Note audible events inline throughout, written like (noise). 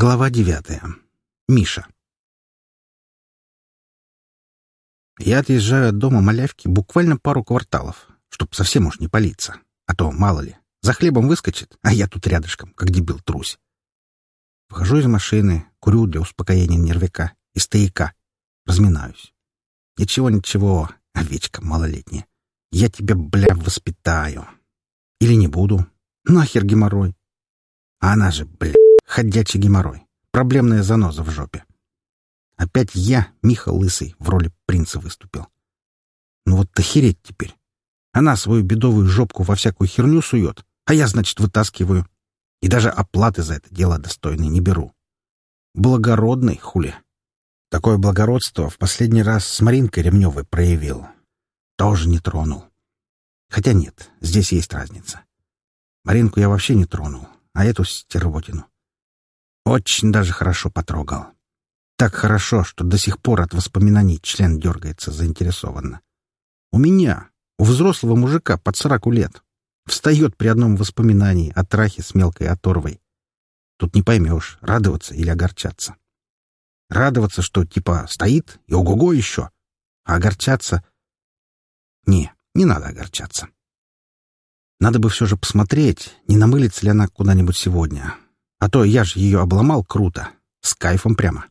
Глава девятая. Миша. Я отъезжаю от дома малявки буквально пару кварталов, чтоб совсем уж не палиться. А то, мало ли, за хлебом выскочит, а я тут рядышком, как дебил трусь. Вхожу из машины, курю для успокоения нервяка и стояка. Разминаюсь. Ничего-ничего, овечка малолетняя. Я тебя, бля, воспитаю. Или не буду. Нахер геморрой. А она же, бля, Ходячий геморрой. Проблемная заноза в жопе. Опять я, Миха Лысый, в роли принца выступил. Ну вот охереть теперь. Она свою бедовую жопку во всякую херню сует, а я, значит, вытаскиваю. И даже оплаты за это дело достойной не беру. Благородный, хули. Такое благородство в последний раз с Маринкой Ремневой проявил. Тоже не тронул. Хотя нет, здесь есть разница. Маринку я вообще не тронул, а эту стервотину очень даже хорошо потрогал. Так хорошо, что до сих пор от воспоминаний член дергается заинтересованно. У меня, у взрослого мужика под сороку лет, встает при одном воспоминании о трахе с мелкой оторвой. Тут не поймешь, радоваться или огорчаться. Радоваться, что типа стоит и ого-го еще, а огорчаться... Не, не надо огорчаться. Надо бы все же посмотреть, не намылится ли она куда-нибудь сегодня, а то я же ее обломал круто. С кайфом прямо.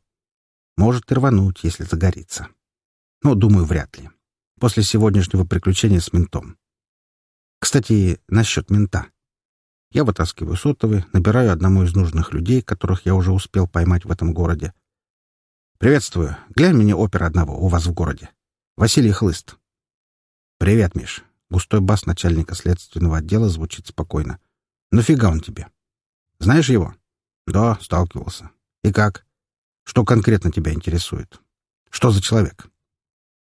Может и рвануть, если загорится. Но, думаю, вряд ли. После сегодняшнего приключения с ментом. Кстати, насчет мента. Я вытаскиваю сотовый, набираю одному из нужных людей, которых я уже успел поймать в этом городе. «Приветствую. Глянь мне опера одного у вас в городе. Василий Хлыст». «Привет, Миш». Густой бас начальника следственного отдела звучит спокойно. «Нафига он тебе?» Знаешь его? Да, сталкивался. И как? Что конкретно тебя интересует? Что за человек?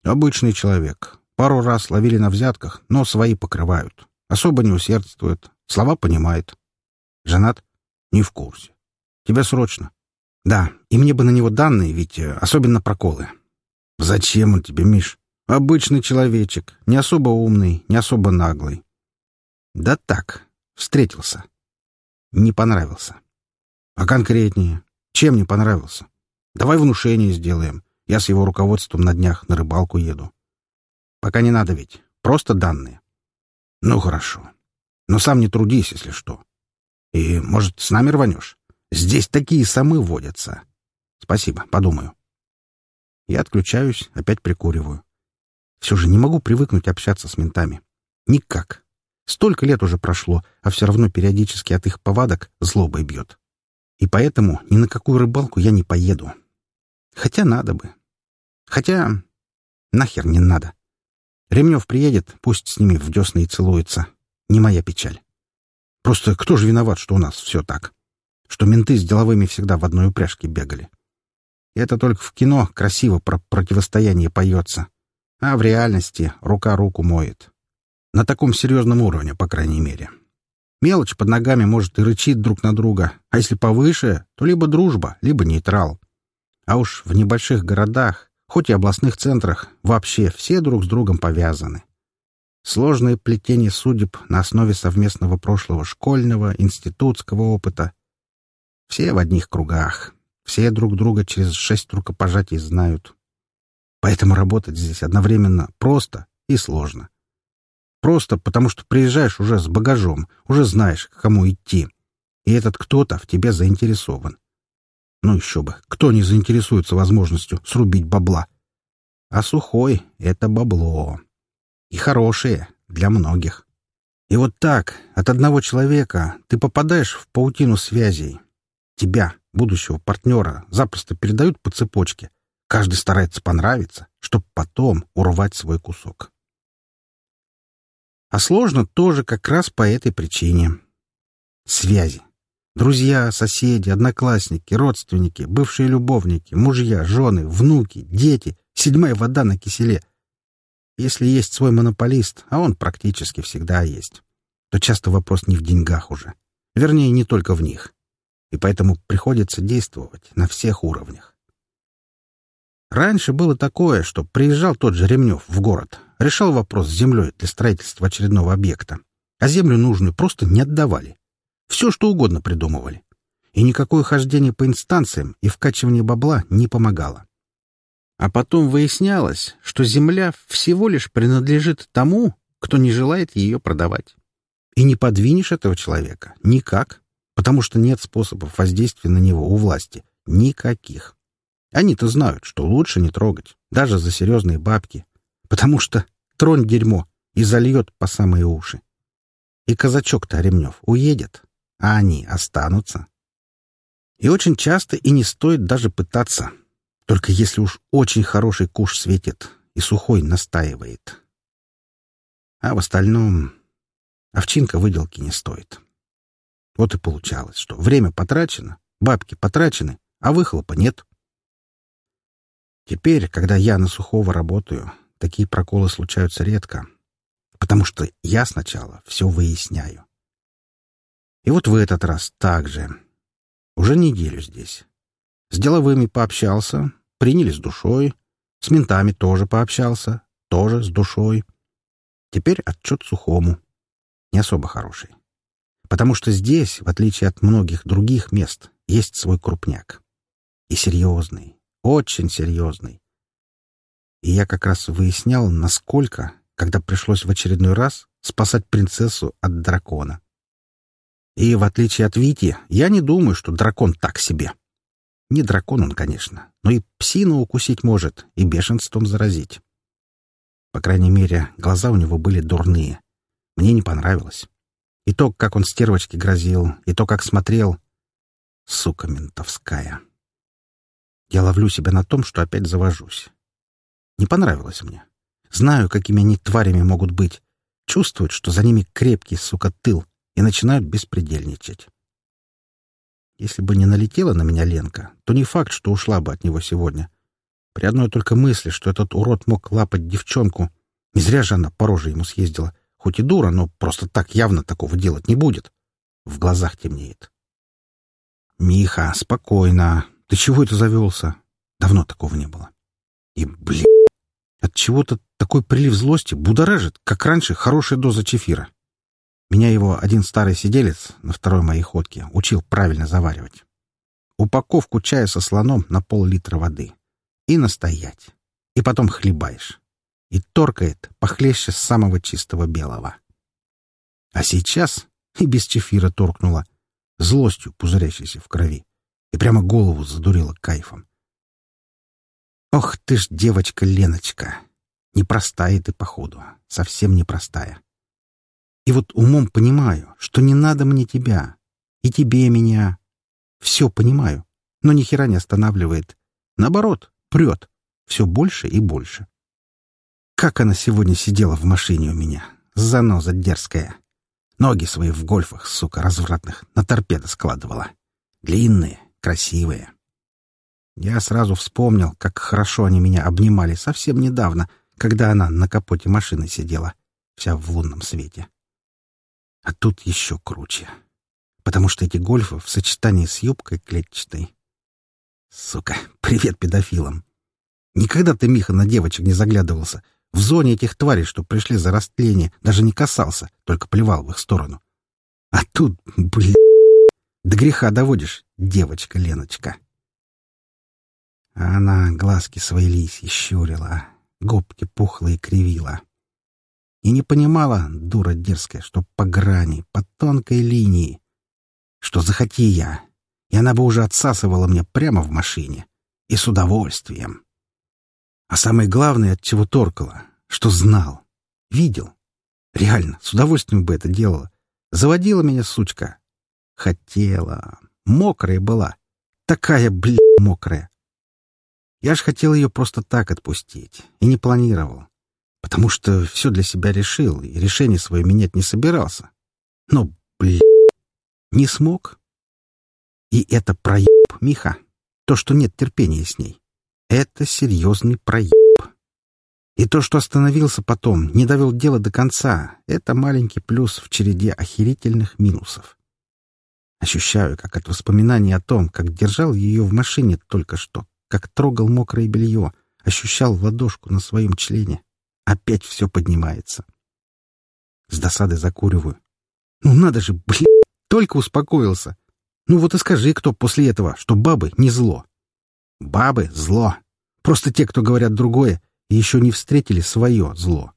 Обычный человек. Пару раз ловили на взятках, но свои покрывают. Особо не усердствует. Слова понимает. Женат? Не в курсе. Тебе срочно? Да, и мне бы на него данные, ведь э, особенно проколы. Зачем он тебе, Миш? Обычный человечек, не особо умный, не особо наглый. Да так, встретился. Не понравился. А конкретнее? Чем не понравился? Давай внушение сделаем. Я с его руководством на днях на рыбалку еду. Пока не надо ведь. Просто данные. Ну, хорошо. Но сам не трудись, если что. И, может, с нами рванешь? Здесь такие самы водятся. Спасибо, подумаю. Я отключаюсь, опять прикуриваю. Все же не могу привыкнуть общаться с ментами. Никак. Столько лет уже прошло, а все равно периодически от их повадок злобой бьет. И поэтому ни на какую рыбалку я не поеду. Хотя надо бы. Хотя нахер не надо. Ремнев приедет, пусть с ними в десны и целуется. Не моя печаль. Просто кто же виноват, что у нас все так? Что менты с деловыми всегда в одной упряжке бегали. Это только в кино красиво про противостояние поется. А в реальности рука руку моет. На таком серьезном уровне, по крайней мере. Мелочь под ногами может и рычит друг на друга, а если повыше, то либо дружба, либо нейтрал. А уж в небольших городах, хоть и областных центрах, вообще все друг с другом повязаны. Сложное плетение судеб на основе совместного прошлого школьного, институтского опыта. Все в одних кругах, все друг друга через шесть рукопожатий знают. Поэтому работать здесь одновременно просто и сложно. Просто потому, что приезжаешь уже с багажом, уже знаешь, к кому идти. И этот кто-то в тебе заинтересован. Ну еще бы, кто не заинтересуется возможностью срубить бабла? А сухой — это бабло. И хорошее для многих. И вот так, от одного человека, ты попадаешь в паутину связей. Тебя, будущего партнера, запросто передают по цепочке. Каждый старается понравиться, чтобы потом урвать свой кусок. А сложно тоже как раз по этой причине. Связи. Друзья, соседи, одноклассники, родственники, бывшие любовники, мужья, жены, внуки, дети, седьмая вода на киселе. Если есть свой монополист, а он практически всегда есть, то часто вопрос не в деньгах уже. Вернее, не только в них. И поэтому приходится действовать на всех уровнях. Раньше было такое, что приезжал тот же Ремнев в город, решал вопрос с землей для строительства очередного объекта, а землю нужную просто не отдавали. Все, что угодно придумывали. И никакое хождение по инстанциям и вкачивание бабла не помогало. А потом выяснялось, что земля всего лишь принадлежит тому, кто не желает ее продавать. И не подвинешь этого человека никак, потому что нет способов воздействия на него у власти. Никаких. Они-то знают, что лучше не трогать, даже за серьезные бабки, потому что тронь дерьмо и зальет по самые уши. И казачок-то Ремнев уедет, а они останутся. И очень часто и не стоит даже пытаться, только если уж очень хороший куш светит и сухой настаивает. А в остальном овчинка выделки не стоит. Вот и получалось, что время потрачено, бабки потрачены, а выхлопа нет. Теперь, когда я на сухого работаю, такие проколы случаются редко, потому что я сначала все выясняю. И вот в этот раз так же. Уже неделю здесь. С деловыми пообщался, приняли с душой, с ментами тоже пообщался, тоже с душой. Теперь отчет сухому. Не особо хороший. Потому что здесь, в отличие от многих других мест, есть свой крупняк. И серьезный, очень серьезный. И я как раз выяснял, насколько, когда пришлось в очередной раз спасать принцессу от дракона. И, в отличие от Вити, я не думаю, что дракон так себе. Не дракон он, конечно, но и псину укусить может, и бешенством заразить. По крайней мере, глаза у него были дурные. Мне не понравилось. И то, как он стервочке грозил, и то, как смотрел. Сука ментовская. Я ловлю себя на том, что опять завожусь. Не понравилось мне. Знаю, какими они тварями могут быть. Чувствуют, что за ними крепкий, сука, тыл, и начинают беспредельничать. Если бы не налетела на меня Ленка, то не факт, что ушла бы от него сегодня. При одной только мысли, что этот урод мог лапать девчонку, не зря же она по роже ему съездила — Хоть и дура, но просто так явно такого делать не будет. В глазах темнеет. «Миха, спокойно. Ты чего это завелся? Давно такого не было». И, блин, от чего-то такой прилив злости будоражит, как раньше хорошая доза чефира. Меня его один старый сиделец на второй моей ходке учил правильно заваривать. Упаковку чая со слоном на пол-литра воды. И настоять. И потом хлебаешь и торкает похлеще самого чистого белого. А сейчас и без чефира торкнула, злостью пузырящейся в крови, и прямо голову задурила кайфом. Ох ты ж, девочка Леночка! Непростая ты, походу, совсем непростая. И вот умом понимаю, что не надо мне тебя, и тебе меня. Все понимаю, но ни хера не останавливает. Наоборот, прет. Все больше и больше. Как она сегодня сидела в машине у меня, заноза дерзкая. Ноги свои в гольфах, сука, развратных, на торпедо складывала. Длинные, красивые. Я сразу вспомнил, как хорошо они меня обнимали совсем недавно, когда она на капоте машины сидела, вся в лунном свете. А тут еще круче. Потому что эти гольфы в сочетании с юбкой клетчатой. Сука, (laughs) привет педофилам. Никогда ты, Миха, на девочек не заглядывался — в зоне этих тварей, что пришли за растление, даже не касался, только плевал в их сторону. А тут, блин, до греха доводишь, девочка Леночка. А она глазки свои лисьи щурила, губки пухлые кривила. И не понимала, дура дерзкая, что по грани, по тонкой линии, что захоти я, и она бы уже отсасывала мне прямо в машине. И с удовольствием. А самое главное, от чего торкало, что знал, видел. Реально, с удовольствием бы это делала. Заводила меня сучка. Хотела. Мокрая была. Такая, блядь, мокрая. Я ж хотел ее просто так отпустить. И не планировал. Потому что все для себя решил, и решение свое менять не собирался. Но, блядь, не смог. И это проеб, Миха. То, что нет терпения с ней. Это серьезный проеб. И то, что остановился потом, не довел дело до конца, это маленький плюс в череде охерительных минусов. Ощущаю, как от воспоминаний о том, как держал ее в машине только что, как трогал мокрое белье, ощущал ладошку на своем члене. Опять все поднимается. С досады закуриваю. Ну надо же, блин, только успокоился. Ну вот и скажи, кто после этого, что бабы не зло. Бабы — зло. Просто те, кто говорят другое, еще не встретили свое зло.